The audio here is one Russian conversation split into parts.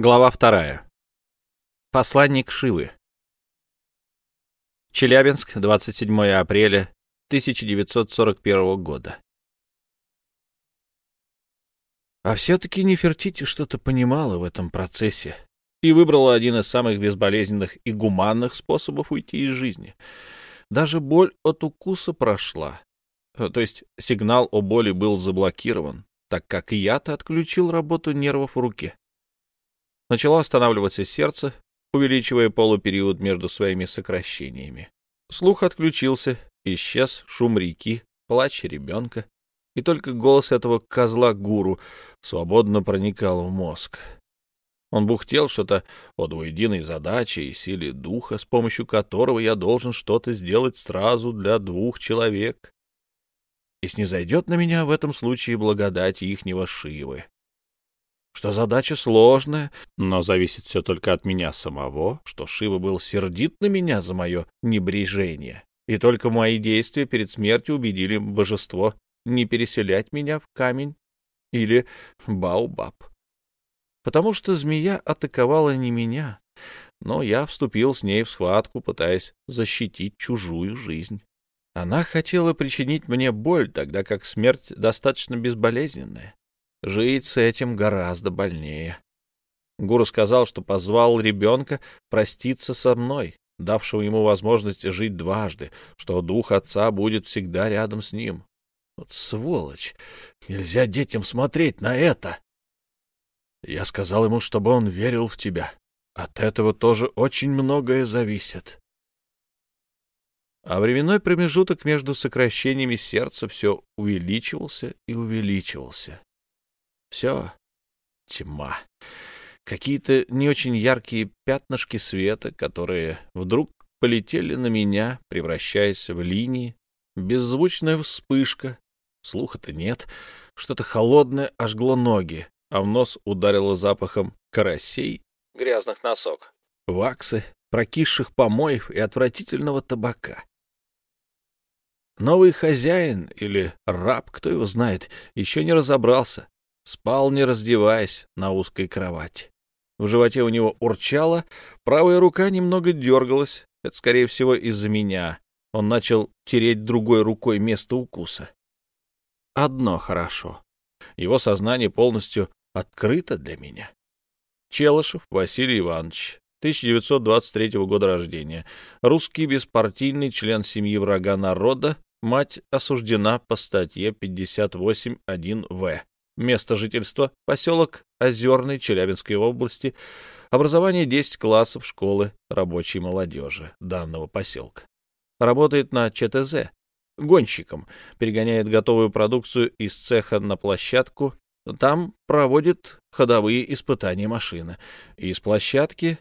Глава вторая. Посланник Шивы. Челябинск, 27 апреля 1941 года. А все-таки Нефертити что-то понимала в этом процессе и выбрала один из самых безболезненных и гуманных способов уйти из жизни. Даже боль от укуса прошла. То есть сигнал о боли был заблокирован, так как яд отключил работу нервов в руке. Начало останавливаться сердце, увеличивая полупериод между своими сокращениями. Слух отключился, исчез шум реки, плач ребенка, и только голос этого козла-гуру свободно проникал в мозг. Он бухтел что-то о двуединой задаче и силе духа, с помощью которого я должен что-то сделать сразу для двух человек. И снизойдет на меня в этом случае благодать ихнего Шивы что задача сложная, но зависит все только от меня самого, что Шива был сердит на меня за мое небрежение, и только мои действия перед смертью убедили божество не переселять меня в камень или баубаб. Потому что змея атаковала не меня, но я вступил с ней в схватку, пытаясь защитить чужую жизнь. Она хотела причинить мне боль, тогда как смерть достаточно безболезненная. Жить с этим гораздо больнее. Гуру сказал, что позвал ребенка проститься со мной, давшего ему возможность жить дважды, что дух отца будет всегда рядом с ним. Вот сволочь! Нельзя детям смотреть на это! Я сказал ему, чтобы он верил в тебя. От этого тоже очень многое зависит. А временной промежуток между сокращениями сердца все увеличивался и увеличивался. Все. Тьма. Какие-то не очень яркие пятнышки света, которые вдруг полетели на меня, превращаясь в линии. Беззвучная вспышка. Слуха-то нет. Что-то холодное ожгло ноги, а в нос ударило запахом карасей, грязных носок, ваксы, прокисших помоев и отвратительного табака. Новый хозяин или раб, кто его знает, еще не разобрался. Спал, не раздеваясь, на узкой кровати. В животе у него урчало, правая рука немного дергалась. Это, скорее всего, из-за меня. Он начал тереть другой рукой место укуса. Одно хорошо. Его сознание полностью открыто для меня. Челышев Василий Иванович, 1923 года рождения. Русский беспартийный член семьи врага народа. Мать осуждена по статье 58.1в. Место жительства — поселок Озерный Челябинской области. Образование 10 классов школы рабочей молодежи данного поселка. Работает на ЧТЗ. Гонщиком. Перегоняет готовую продукцию из цеха на площадку. Там проводит ходовые испытания машины. Из площадки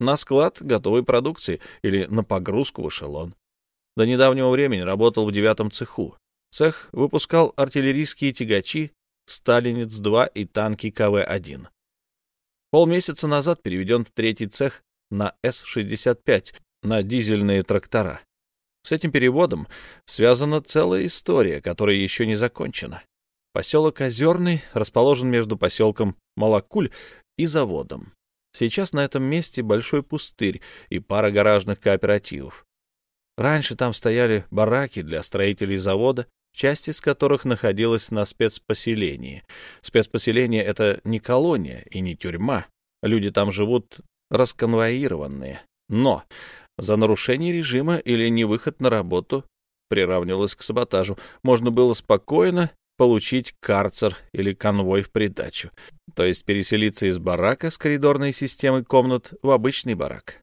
на склад готовой продукции или на погрузку в эшелон. До недавнего времени работал в девятом цеху. Цех выпускал артиллерийские тягачи, «Сталинец-2» и танки КВ-1. Полмесяца назад переведен в третий цех на С-65, на дизельные трактора. С этим переводом связана целая история, которая еще не закончена. Поселок Озерный расположен между поселком Малакуль и заводом. Сейчас на этом месте большой пустырь и пара гаражных кооперативов. Раньше там стояли бараки для строителей завода, часть из которых находилась на спецпоселении. Спецпоселение — это не колония и не тюрьма. Люди там живут расконвоированные. Но за нарушение режима или невыход на работу приравнивалось к саботажу. Можно было спокойно получить карцер или конвой в придачу, то есть переселиться из барака с коридорной системой комнат в обычный барак.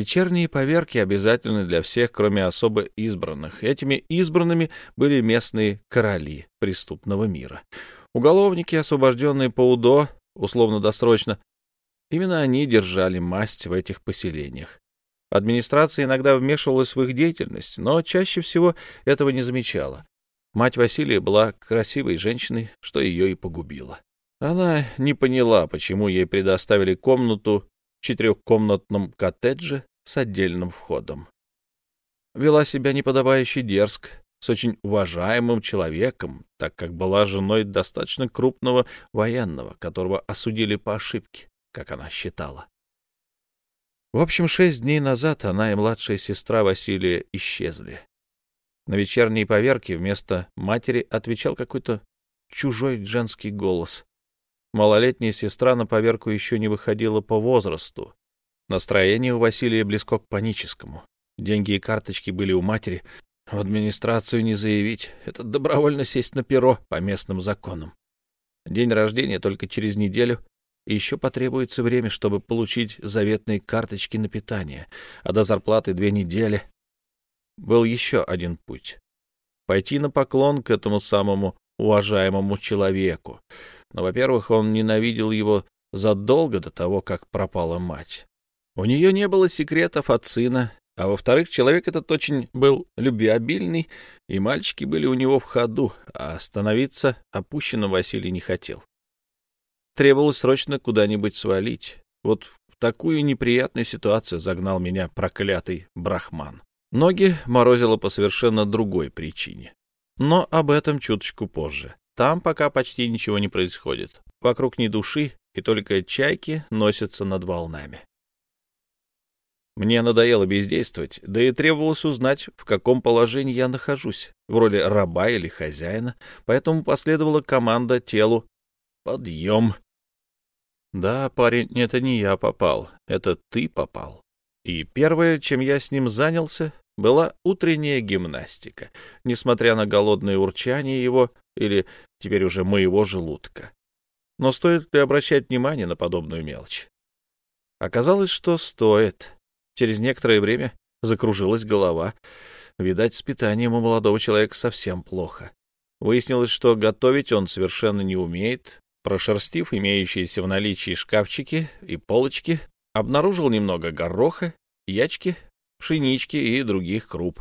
Вечерние поверки обязательны для всех, кроме особо избранных. Этими избранными были местные короли преступного мира. Уголовники, освобожденные по УДО, условно-досрочно, именно они держали масть в этих поселениях. Администрация иногда вмешивалась в их деятельность, но чаще всего этого не замечала. Мать Василия была красивой женщиной, что ее и погубило. Она не поняла, почему ей предоставили комнату в четырехкомнатном коттедже с отдельным входом. Вела себя неподобающе дерзко, с очень уважаемым человеком, так как была женой достаточно крупного военного, которого осудили по ошибке. как она считала. В общем, шесть дней назад она и младшая сестра Василия исчезли. На вечерней поверке вместо матери отвечал какой-то чужой женский голос. Малолетняя сестра на поверку еще не выходила по возрасту. Настроение у Василия близко к паническому. Деньги и карточки были у матери. В администрацию не заявить. Это добровольно сесть на перо по местным законам. День рождения только через неделю, и еще потребуется время, чтобы получить заветные карточки на питание, а до зарплаты две недели. Был еще один путь. Пойти на поклон к этому самому уважаемому человеку. Но, во-первых, он ненавидел его задолго до того, как пропала мать. У нее не было секретов от сына, а во-вторых, человек этот очень был любвеобильный, и мальчики были у него в ходу, а становиться опущенным Василий не хотел. Требовалось срочно куда-нибудь свалить. Вот в такую неприятную ситуацию загнал меня проклятый брахман. Ноги морозило по совершенно другой причине. Но об этом чуточку позже. Там пока почти ничего не происходит. Вокруг ни души, и только чайки носятся над волнами. Мне надоело бездействовать, да и требовалось узнать, в каком положении я нахожусь, в роли раба или хозяина, поэтому последовала команда телу «Подъем!». Да, парень, это не я попал, это ты попал. И первое, чем я с ним занялся, была утренняя гимнастика, несмотря на голодное урчание его или теперь уже моего желудка. Но стоит ли обращать внимание на подобную мелочь? Оказалось, что стоит. Через некоторое время закружилась голова. Видать, с питанием у молодого человека совсем плохо. Выяснилось, что готовить он совершенно не умеет. Прошерстив имеющиеся в наличии шкафчики и полочки, обнаружил немного гороха, ячки, пшенички и других круп.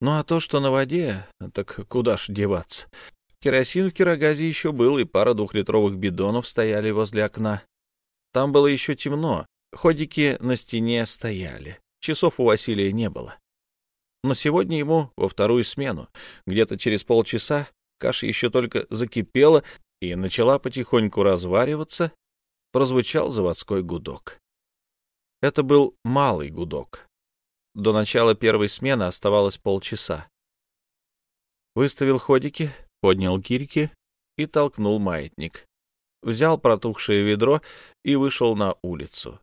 Ну а то, что на воде, так куда ж деваться? Керосин в Кирогазе еще был, и пара двухлитровых бидонов стояли возле окна. Там было еще темно, Ходики на стене стояли. Часов у Василия не было. Но сегодня ему во вторую смену. Где-то через полчаса каша еще только закипела и начала потихоньку развариваться. Прозвучал заводской гудок. Это был малый гудок. До начала первой смены оставалось полчаса. Выставил ходики, поднял гирьки и толкнул маятник. Взял протухшее ведро и вышел на улицу.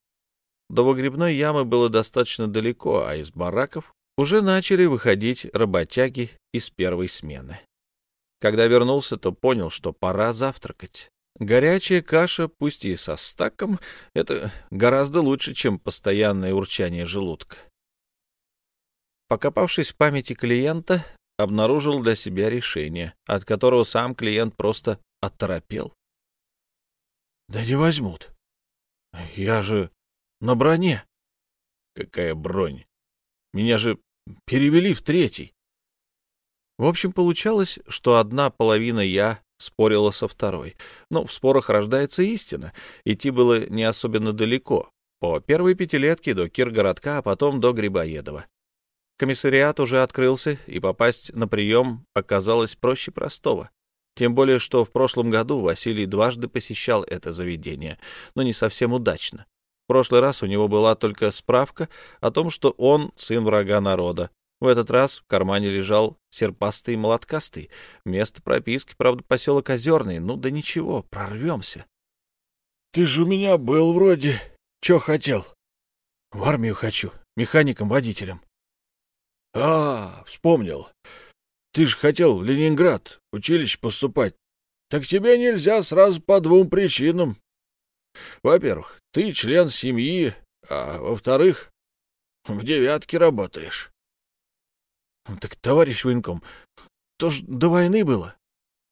До выгребной ямы было достаточно далеко, а из бараков уже начали выходить работяги из первой смены. Когда вернулся, то понял, что пора завтракать. Горячая каша, пусть и со стаком, это гораздо лучше, чем постоянное урчание желудка. Покопавшись в памяти клиента, обнаружил для себя решение, от которого сам клиент просто оторопел. — Да не возьмут. Я же на броне. Какая бронь? Меня же перевели в третий. В общем, получалось, что одна половина я спорила со второй. Но в спорах рождается истина. Идти было не особенно далеко. По первой пятилетке до Киргородка, а потом до Грибоедова. Комиссариат уже открылся, и попасть на прием оказалось проще простого. Тем более, что в прошлом году Василий дважды посещал это заведение, но не совсем удачно. В прошлый раз у него была только справка о том, что он сын врага народа. В этот раз в кармане лежал серпастый молоткастый. Место прописки, правда, поселок Озерный. Ну да ничего, прорвемся. — Ты же у меня был вроде. Че хотел? — В армию хочу. Механиком-водителем. — А, вспомнил. Ты же хотел в Ленинград, училище поступать. Так тебе нельзя сразу по двум причинам. Во-первых, ты член семьи, а во-вторых, в девятке работаешь. — Так, товарищ военком, то ж до войны было.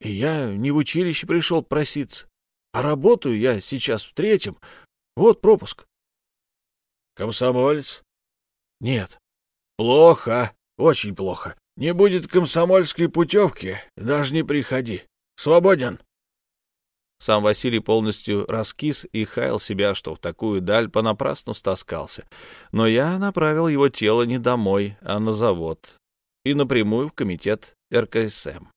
И я не в училище пришел проситься, а работаю я сейчас в третьем. Вот пропуск. — Комсомолец? — Нет. — Плохо, очень плохо. Не будет комсомольской путевки, даже не приходи. Свободен. Сам Василий полностью раскис и хаял себя, что в такую даль понапрасну стаскался. Но я направил его тело не домой, а на завод и напрямую в комитет РКСМ.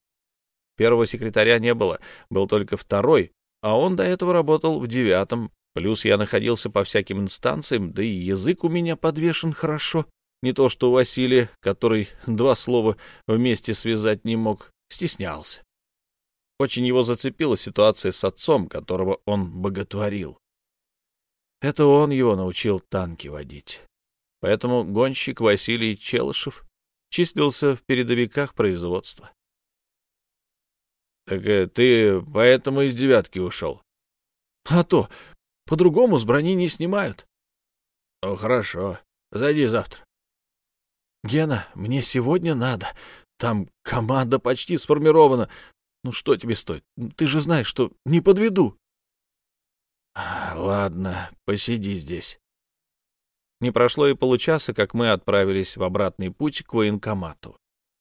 Первого секретаря не было, был только второй, а он до этого работал в девятом, Плюс я находился по всяким инстанциям, да и язык у меня подвешен хорошо. Не то что у Василия, который два слова вместе связать не мог, стеснялся. Очень его зацепила ситуация с отцом, которого он боготворил. Это он его научил танки водить. Поэтому гонщик Василий Челышев числился в передовиках производства. — Так э, ты поэтому из девятки ушел? — А то, по-другому с брони не снимают. — Ну, хорошо. Зайди завтра. — Гена, мне сегодня надо. Там команда почти сформирована. Ну, что тебе стоит? Ты же знаешь, что не подведу. — Ладно, посиди здесь. Не прошло и получаса, как мы отправились в обратный путь к военкомату.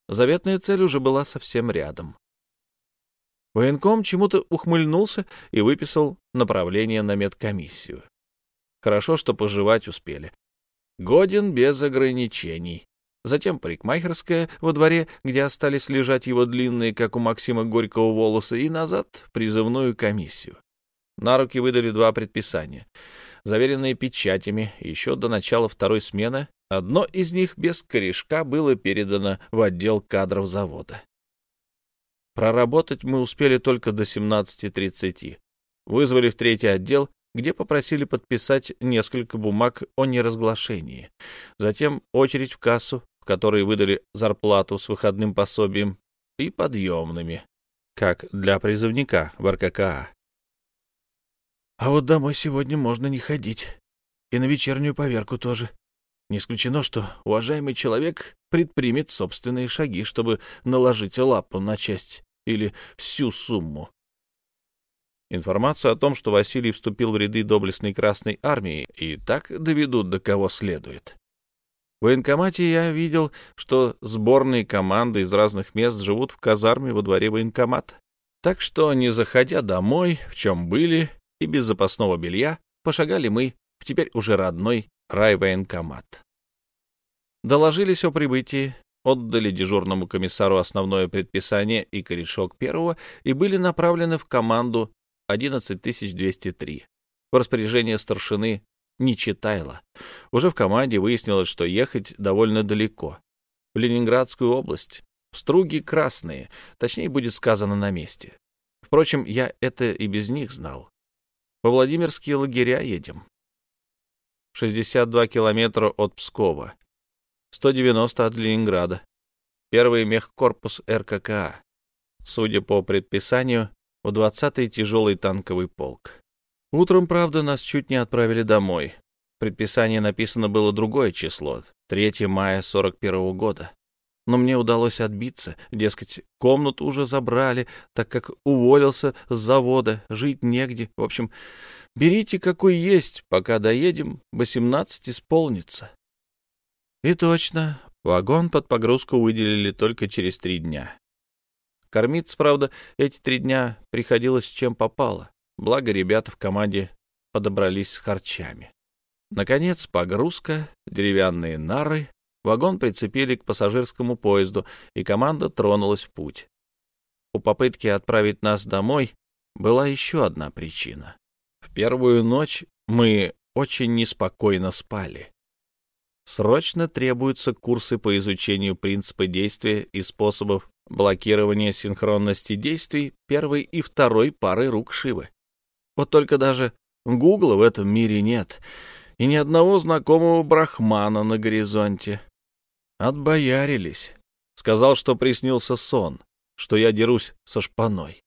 Заветная цель уже была совсем рядом. Военком чему-то ухмыльнулся и выписал направление на медкомиссию. Хорошо, что пожевать успели. Годен без ограничений. Затем парикмахерская во дворе, где остались лежать его длинные, как у Максима Горького, волосы, и назад призывную комиссию. На руки выдали два предписания — заверенные печатями, еще до начала второй смены одно из них без корешка было передано в отдел кадров завода. Проработать мы успели только до 17.30. Вызвали в третий отдел, где попросили подписать несколько бумаг о неразглашении. Затем очередь в кассу, в которой выдали зарплату с выходным пособием и подъемными, как для призывника в РККА. А вот домой сегодня можно не ходить. И на вечернюю поверку тоже. Не исключено, что уважаемый человек предпримет собственные шаги, чтобы наложить лапу на часть или всю сумму. Информацию о том, что Василий вступил в ряды доблестной Красной Армии, и так доведут до кого следует. В военкомате я видел, что сборные команды из разных мест живут в казарме во дворе военкомата. Так что, не заходя домой, в чем были, и без запасного белья пошагали мы в теперь уже родной райвоенкомат. Доложились о прибытии, отдали дежурному комиссару основное предписание и корешок первого и были направлены в команду 11203 в распоряжение старшины Нечитайло. Уже в команде выяснилось, что ехать довольно далеко. В Ленинградскую область. Струги красные, точнее будет сказано на месте. Впрочем, я это и без них знал. Во Владимирские лагеря едем. 62 километра от Пскова. 190 от Ленинграда. Первый мехкорпус РККА. Судя по предписанию, в 20-й тяжелый танковый полк. Утром, правда, нас чуть не отправили домой. В предписании написано было другое число — 3 мая 41 -го года но мне удалось отбиться, дескать, комнату уже забрали, так как уволился с завода, жить негде. В общем, берите какой есть, пока доедем, восемнадцать исполнится. И точно, вагон под погрузку выделили только через три дня. Кормиться, правда, эти три дня приходилось чем попало, благо ребята в команде подобрались с харчами. Наконец, погрузка, деревянные нары, Вагон прицепили к пассажирскому поезду, и команда тронулась в путь. У попытки отправить нас домой была еще одна причина. В первую ночь мы очень неспокойно спали. Срочно требуются курсы по изучению принципа действия и способов блокирования синхронности действий первой и второй пары рук Шивы. Вот только даже Гугла в этом мире нет, и ни одного знакомого брахмана на горизонте. Отбоярились. Сказал, что приснился сон, что я дерусь со шпаной.